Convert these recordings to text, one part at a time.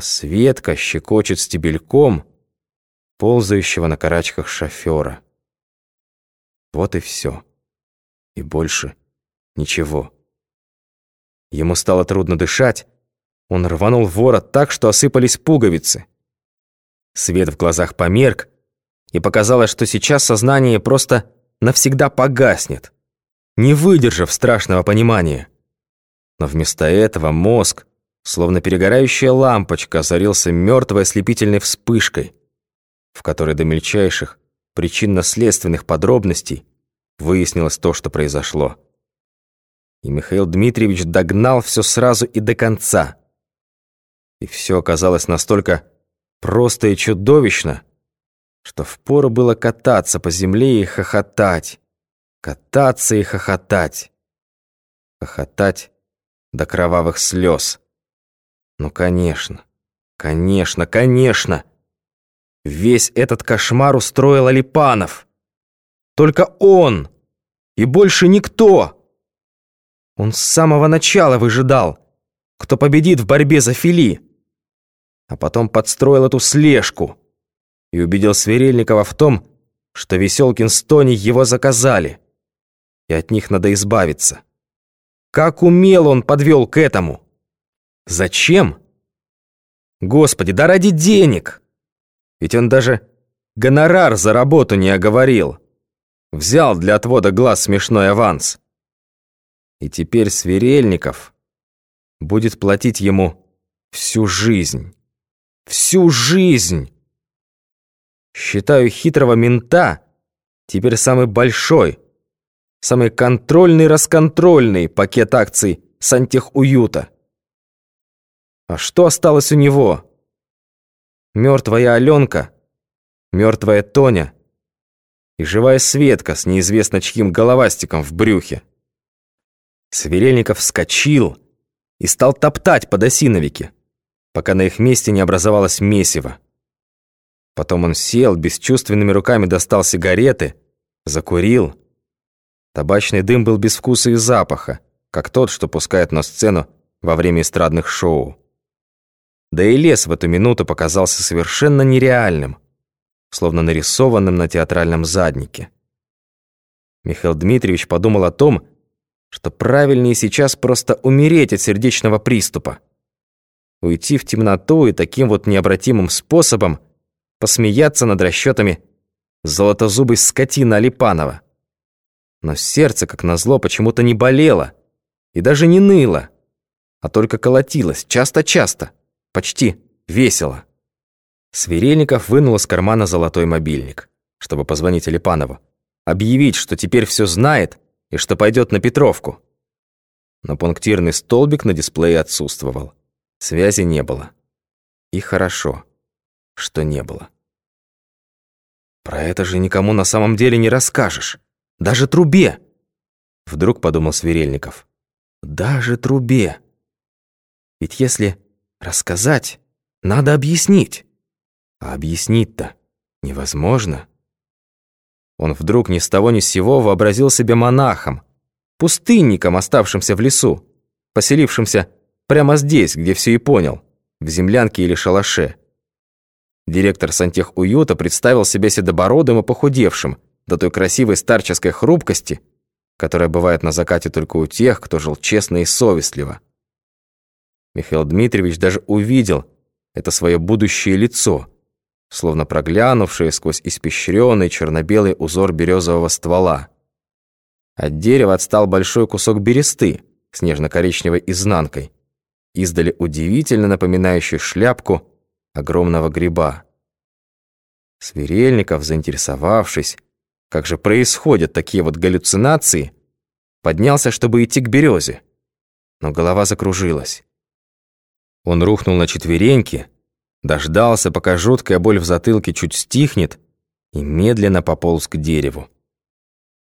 Светка щекочет стебельком ползающего на карачках шофера. Вот и все. И больше ничего. Ему стало трудно дышать. Он рванул ворот так, что осыпались пуговицы. Свет в глазах померк, и показалось, что сейчас сознание просто навсегда погаснет, не выдержав страшного понимания. Но вместо этого мозг, словно перегорающая лампочка, озарился мертвой ослепительной вспышкой, в которой до мельчайших причинно-следственных подробностей выяснилось то, что произошло. И Михаил Дмитриевич догнал все сразу и до конца. И все оказалось настолько просто и чудовищно, что впору было кататься по земле и хохотать, кататься и хохотать, хохотать до кровавых слез. Ну, конечно, конечно, конечно. Весь этот кошмар устроил Алипанов. Только он и больше никто. Он с самого начала выжидал, кто победит в борьбе за Фили. А потом подстроил эту слежку и убедил Сверельникова в том, что Веселкин с Тони его заказали, и от них надо избавиться. Как умело он подвел к этому. Зачем? Господи, да ради денег. Ведь он даже гонорар за работу не оговорил. Взял для отвода глаз смешной аванс. И теперь Сверельников будет платить ему всю жизнь. Всю жизнь! Считаю хитрого мента теперь самый большой, самый контрольный-расконтрольный пакет акций сантехуюта. А что осталось у него? Мертвая Аленка, мертвая Тоня и живая Светка с неизвестно чьим головастиком в брюхе. Сверельников вскочил и стал топтать под осиновики, пока на их месте не образовалось месиво. Потом он сел, бесчувственными руками достал сигареты, закурил. Табачный дым был без вкуса и запаха, как тот, что пускают на сцену во время эстрадных шоу. Да и лес в эту минуту показался совершенно нереальным, словно нарисованным на театральном заднике. Михаил Дмитриевич подумал о том, что правильнее сейчас просто умереть от сердечного приступа. Уйти в темноту и таким вот необратимым способом посмеяться над расчетами золотозубой скотины Алипанова. Но сердце, как назло, почему-то не болело и даже не ныло, а только колотилось часто-часто, почти весело. Сверельников вынул из кармана золотой мобильник, чтобы позвонить Алипанову, объявить, что теперь все знает и что пойдет на Петровку. Но пунктирный столбик на дисплее отсутствовал. Связи не было. И хорошо, что не было. Про это же никому на самом деле не расскажешь. Даже трубе. Вдруг подумал Сверельников. Даже трубе. Ведь если рассказать, надо объяснить. А объяснить-то невозможно. Он вдруг ни с того ни с сего вообразил себя монахом, пустынником, оставшимся в лесу, поселившимся прямо здесь, где все и понял, в землянке или шалаше. Директор сантехуюта представил себя седобородым и похудевшим до той красивой старческой хрупкости, которая бывает на закате только у тех, кто жил честно и совестливо. Михаил Дмитриевич даже увидел это свое будущее лицо – словно проглянувшие сквозь испещренный черно-белый узор березового ствола. От дерева отстал большой кусок бересты с нежно-коричневой изнанкой, издали удивительно напоминающий шляпку огромного гриба. Сверельников, заинтересовавшись, как же происходят такие вот галлюцинации, поднялся, чтобы идти к березе, но голова закружилась. Он рухнул на четвереньки, Дождался, пока жуткая боль в затылке чуть стихнет, и медленно пополз к дереву.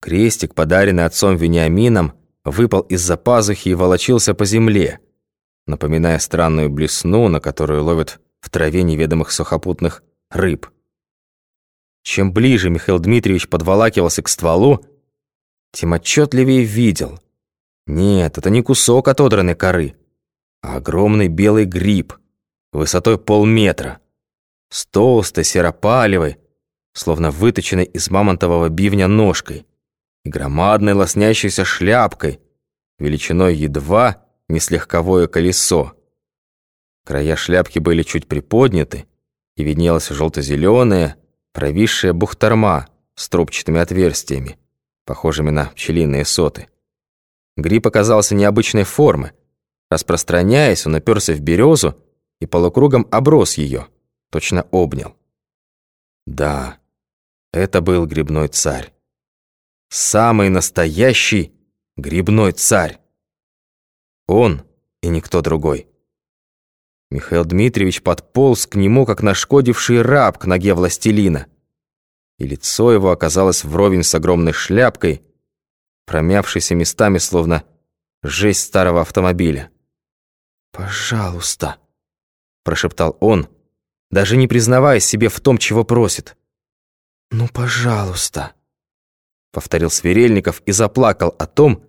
Крестик, подаренный отцом Вениамином, выпал из-за пазухи и волочился по земле, напоминая странную блесну, на которую ловят в траве неведомых сухопутных рыб. Чем ближе Михаил Дмитриевич подволакивался к стволу, тем отчетливее видел. Нет, это не кусок отодранной коры, а огромный белый гриб — высотой полметра, с толстой серопалевой, словно выточенной из мамонтового бивня ножкой, и громадной лоснящейся шляпкой, величиной едва не с легковое колесо. Края шляпки были чуть приподняты, и виднелась желто-зеленая, провисшая бухтарма с трубчатыми отверстиями, похожими на пчелиные соты. Гриб оказался необычной формы. Распространяясь, он оперся в березу и полукругом оброс ее, точно обнял. Да, это был грибной царь. Самый настоящий грибной царь. Он и никто другой. Михаил Дмитриевич подполз к нему, как нашкодивший раб к ноге властелина. И лицо его оказалось вровень с огромной шляпкой, промявшейся местами, словно жесть старого автомобиля. «Пожалуйста», — прошептал он, даже не признавая себе в том, чего просит. «Ну, пожалуйста», — повторил Сверельников и заплакал о том,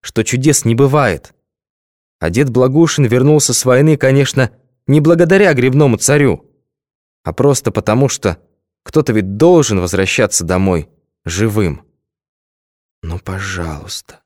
что чудес не бывает. А дед Благушин вернулся с войны, конечно, не благодаря грибному царю, а просто потому, что кто-то ведь должен возвращаться домой живым. Ну, пожалуйста.